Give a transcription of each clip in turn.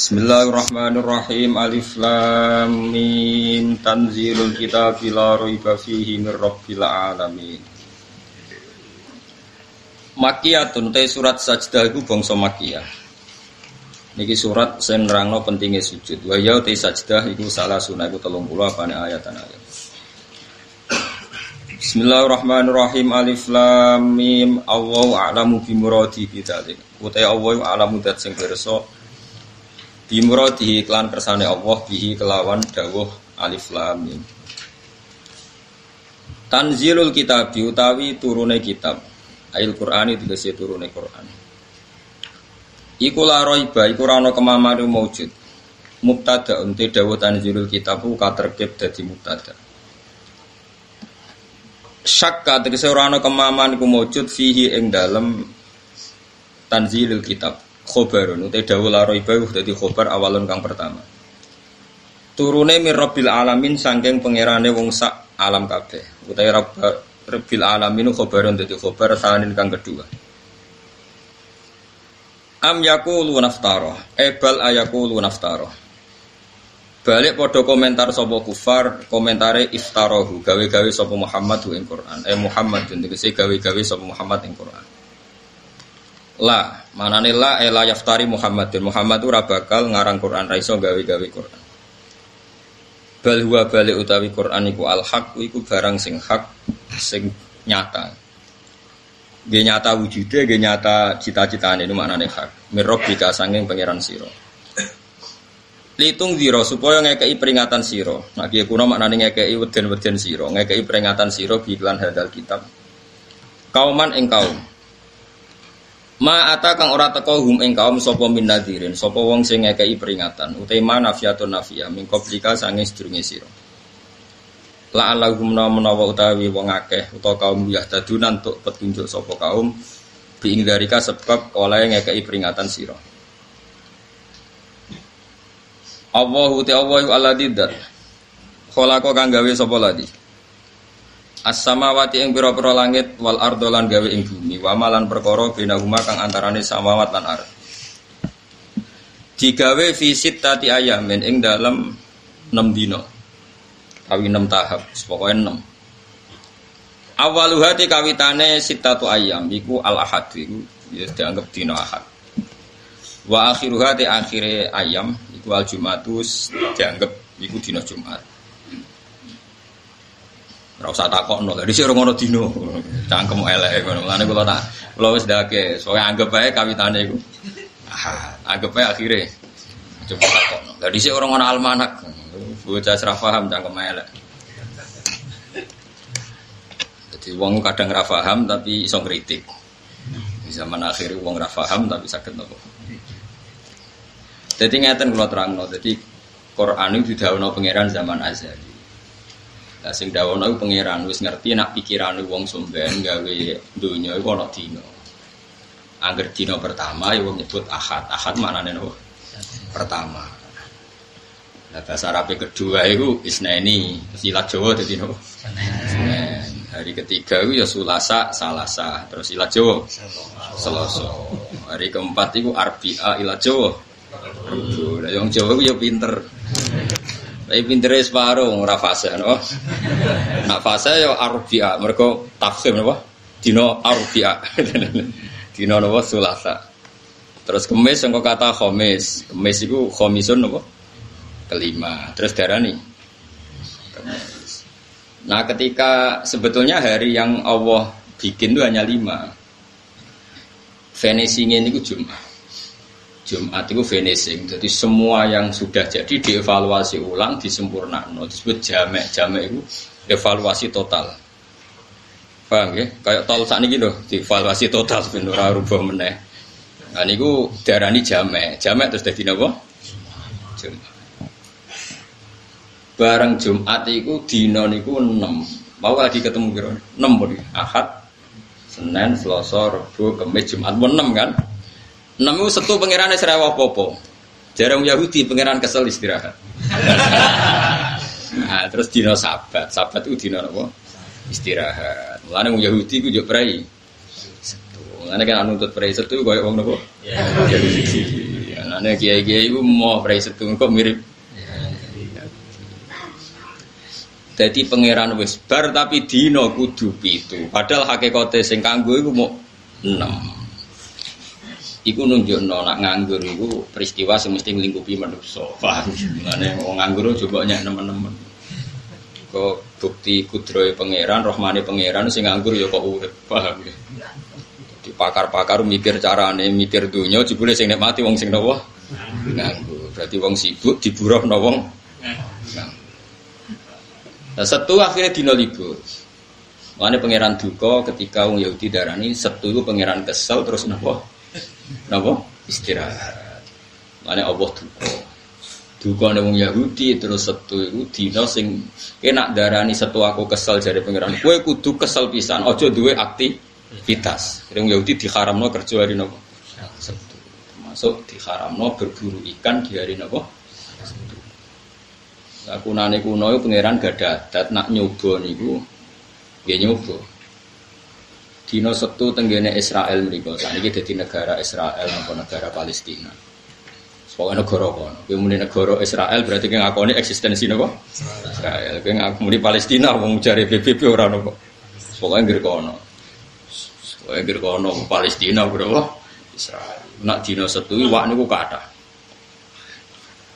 Bismillahirrahmanirrahim. Alif Lam Mim. Tanzilul Kitab la raiba fihi mir rabbil alamin. Makiyatun te surat sajdah iku bangsa makiyah. Niki surat sing nerangno pentingnya sujud. Wa ya sajdah iku salah sunah iku 30 apane ayatan ayat Bismillahirrahmanirrahim. Alif Lam Mim. Allahu a'lamu bi muradi bi dzalik. Utai Allahu a'lamu dat sing pirsa Bimuradihi iklan kersane Allah bihi kelawan dawuh alif lam. Tanzilul kitab utawi turune kitab. Ail Qur'ani dikasih turune Qur'an. Iku la raiba iku ora ana kemamanu maujud. Mubtada unte dawuh tanzilul kitab ku katerkib dadi mubtada. Syakka tegese ora ana kemaman iku maujud fihi ing dalem tanzilul kitab khobarun utai dawu laro ibahu dadi khobar awalun kang pertama. Turune mir rabbil alamin sangking pangerane wong sak alam kabeh. Utai rabbil alamin khobarun dadi khobar sanin kang kedua. Am yaqulu naftara ebal ayaqulu naftara balik podo komentar sopo kufar komentare iftarohu gawe-gawe sopo Muhammad ing Quran. Eh Muhammad tegese gawe-gawe sopo Muhammad ing Quran La, manane la ela yaftari Muhammadin. Muhammad ora bakal ngarang Quran ra iso gawe-gawe Quran. Bal huwa balik utawi Quran iku al haq iku barang sing hak sing nyata. Ge nyata wujude, ge nyata cita-citane itu maknane hak. Mirrobbika sanging pangeran sira. Litung diro supaya ngekei peringatan siro. Nah kiye kuno maknane ngekei weden-weden siro, ngekei peringatan siro biklan hadal kitab. Kauman ing kaum. Ma ata kang ora teko hum ing kaum sapa min nadirin, sapa wong sing ngekeki peringatan, utema nafiatun nafia min qablika sange sedurunge sira. La alahum menawa utawi wong akeh utawa kaum yahtadunan untuk petunjuk sapa kaum bi darika sebab oleh ngekeki peringatan sira. Allahu ta'ala alladzi dzat. Khalaqa kang gawe sapa ladi. As-samawati ing pira-pira langit wal ardo lan gawe ing bumi wa malan perkara binahuma kang antarane samawat lan ard. Digawe visit tati ayamin ing dalam 6 dina. Kawi 6 tahap, pokoke 6. Awaluhati kawitane sitatu ayam iku al ahad iku ya dianggap dina ahad. Wa akhiruhati akhire ayam iku al jumatus dianggap iku dina Jumat. Ora usah takokno. Lah dhisik ora ngono dino. Cangkem elek ngono. Mulane kula tak kula wis ndake, soalnya anggap ae kawitane iku. Ah, anggap ae akhire. Coba takokno. Lah dhisik ora ngono almanak. Bocah ora paham cangkem elek. Jadi wong kadang ora paham tapi iso kritik. Di zaman akhir wong ora paham tapi sakit nopo. Jadi ngeten kula terangno. Jadi Quran itu didhawuhna pangeran zaman azali. Lah sing dawono iku pangeran wis ngerti nak pikirane wong somben gawe donya iku ana dina. Angger dina pertama ya wong nyebut ahad. Ahad maknane nopo? Pertama. Nah bahasa Arab kedua itu isnaini, silat Jawa dadi nopo? Senin. Hari ketiga itu ya Sulasa, Salasa, terus ilat Jawa. Selasa. Hari keempat itu Arbia ilat Jawa. Lah yang Jawa itu ya pinter. Tapi pintere separuh ora fase no. Nak fase yo arbia, mereka tafsir napa? Dino arbia. Dino napa sulasa. Terus kemis yang kata khomis. Kemis itu khomisun napa? Kelima. Terus darani kemis. Nah ketika sebetulnya hari yang Allah bikin itu hanya lima. Finishingnya ini Jumat. Jumat itu finishing. Jadi semua yang sudah jadi dievaluasi ulang, disempurnakan. Disebut jamek. Jamek itu evaluasi total. Paham ya? Kayak tol saat ini gitu, dievaluasi total sebenarnya rubah meneh. Nah ini darani jamek. Jamek terus jadi apa? Jumat. Bareng Jumat itu dino niku 6. Mau lagi ketemu kira 6 bodi. Ahad, Senin, Selasa, Rabu, Kamis, Jumat 6 kan? Namu setu pangeran serawa popo. Jarang Yahudi pangeran kesel istirahat. nah, terus dino sabat, sabat itu dino apa? Istirahat. Mulane wong Yahudi ku yo Setu. Mulane kan nuntut prei setu koyo wong napa? Yahudi. Ya, nah, Nah, kiai-kiai itu mau prai setung kok mirip. Jadi pangeran wis bar tapi dino kudu pitu. Padahal hakikate sing kanggo iku mau enam. Iku nunjukno nak nganggur iku peristiwa sing mesti nglingkupi manusa. Mane wong nganggur coba nyek nemen-nemen. Kok bukti kudrohe pangeran, rohmane pangeran sing nganggur ya kok urip. Paham ya? Di pakar-pakar mikir carane, mikir dunia, jebule sing nikmati wong sing nopo nganggur. Berarti wong sibuk diburuh no wong. Nah, setu akhirnya dino libur. Mana pangeran duka ketika wong Yahudi darani setu pangeran kesel terus nopo nopo istirahat. Mana Allah duka. Duka wong Yahudi terus setu itu dino sing enak darani setu aku kesel jadi pangeran. Kue kudu kesel pisan. Ojo duwe aktivitas. Wong Yahudi diharamno kerja hari nopo setu. Termasuk diharamno berburu ikan di hari nopo Aku nane kuno itu pangeran gak adat nak nyoba niku nggih nyoba. Dino setu tenggene Israel mriku. Saniki dadi negara Israel napa negara Palestina. Pokoknya negara kono. Kowe muni negara Israel berarti kowe ngakoni eksistensi napa? Israel. Kowe ngakoni Palestina wong jare PBB ora napa. Pokoknya ngger kono. Pokoknya ngger kono Palestina bro. Israel. Nak dino setu iwak niku kathah.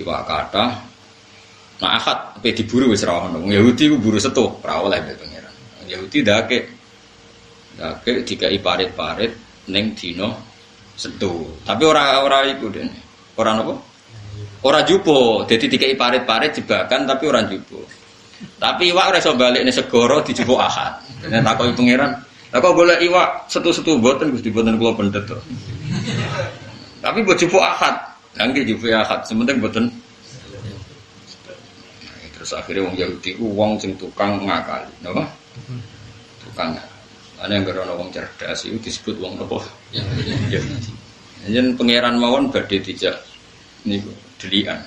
Iwak kathah Nah akad apa diburu wis ra ono. Yahudi ku buru setu, ora oleh mbek pangeran. Yahudi dake dake dikai parit-parit ning dina setu. Tapi ora ora iku den. Ora napa? Ora jupo, dadi dikai parit-parit jebakan tapi ora jupo. Tapi iwak ora iso balik ning segara dijupuk akad. Nek takoki pangeran, lah kok golek iwak setu-setu boten Gusti boten kula pendet to. Tapi mbok jupuk akad. Lah nggih jupuk akad, sementing boten Terus akhirnya wong Yahudi ku wong sing tukang ngakali, napa? Tukang Ana yang berono wong cerdas itu disebut wong apa? Yahudi. Yen pangeran mawon badhe dijak niku delian.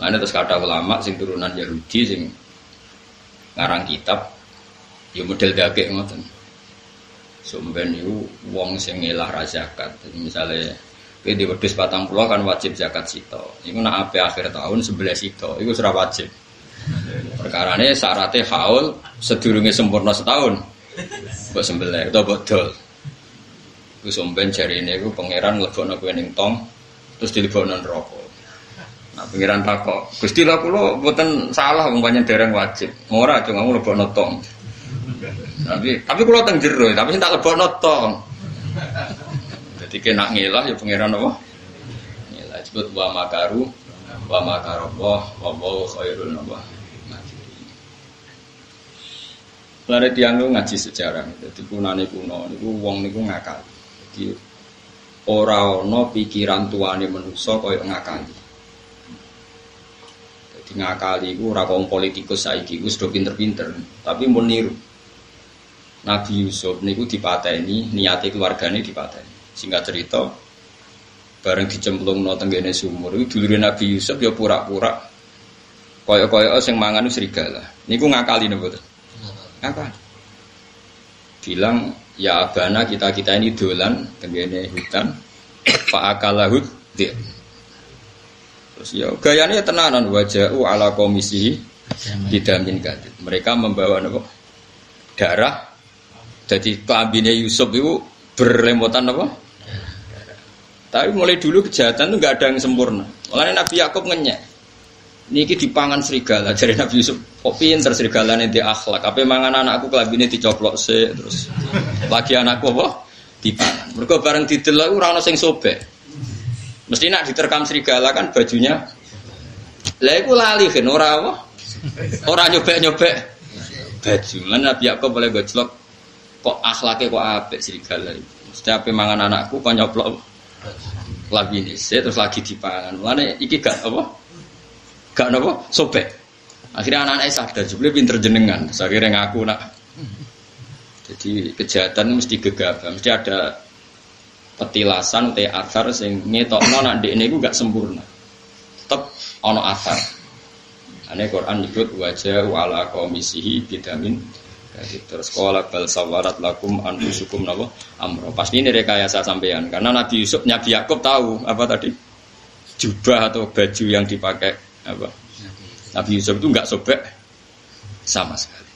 Ana terus kata ulama sing turunan Yahudi sing ngarang kitab ya model dagek ngoten. Sumben niku wong sing ngelah zakat. Misalnya Kowe di wedhus patang pulau kan wajib zakat sito. Iku nak ape akhir tahun sebelah sito. Iku sudah wajib. Perkara ini syaratnya haul sedurunge sempurna setahun. Buat sembelih atau bodol. Iku somben jari ini iku pangeran lebokno kowe ning tong terus dilebokno rokok. Nah pangeran takok, Gusti lah kula mboten salah panjen dereng wajib. Ora aja ngamu lebokno tong. Tapi tapi kula teng jero, tapi tak lebokno tong. Jadi kena ngilah ya pangeran apa? Ngilah disebut wa makaru wa makarallah wa wa khairul nabah. Lare tiang lu ngaji sejarah, jadi kunane kuno, niku wong niku ngakal. Jadi ora ana pikiran tuane manusa kaya ngakali. Jadi ngakali iku ora politikus saiki wis do pinter-pinter, tapi niru. Nabi Yusuf niku dipateni, niate keluargane dipateni. Singkat cerita, bareng dicemplung no tenggene sumur itu dulu Nabi Yusuf ya pura-pura koyo-koyo sing mangan serigala. Niku ngakali nih Ngakali. Bilang ya abana kita kita ini dolan tenggene hutan. Pak akalahut dia. Terus ya gayanya tenanan wajahu ala komisi didamin kadit. Mereka membawa nopo darah. Jadi kelambinnya Yusuf itu berlemotan apa? Tapi mulai dulu kejahatan itu nggak ada yang sempurna. Mulanya Nabi Yakub ngenyek. Niki dipangan serigala dari Nabi Yusuf. Kok pinter serigala ini di akhlak. Apa mangan anakku kelabine dicoplok se terus lagi anakku apa? Dipangan. Mereka bareng didelok ora ono sing sobek. Mesti nak diterkam serigala kan bajunya. Lah iku lali kan ora apa? Ora nyobek-nyobek baju. Lan Nabi Yakub boleh gojlok kok akhlaknya kok apik serigala itu. Mesti apa mangan anakku kok nyoplok ini terus lagi dipangan. Mana iki gak apa? Gak apa? Sobek. Akhirnya anak-anak sadar, jebule pinter jenengan. Terus akhirnya ngaku nak. Jadi kejahatan mesti gegabah, mesti ada petilasan te akar sing ngetokno nak ndek niku gak sempurna. Tetep ana asar. Ane Quran nyebut wajah wala komisihi bidamin Jadi terus sekolah bal sawarat lakum anfusukum nabo amro. Pasti ini rekayasa sampean karena Nabi Yusuf Nabi Yakub tahu apa tadi jubah atau baju yang dipakai apa Nabi Yusuf itu nggak sobek sama sekali.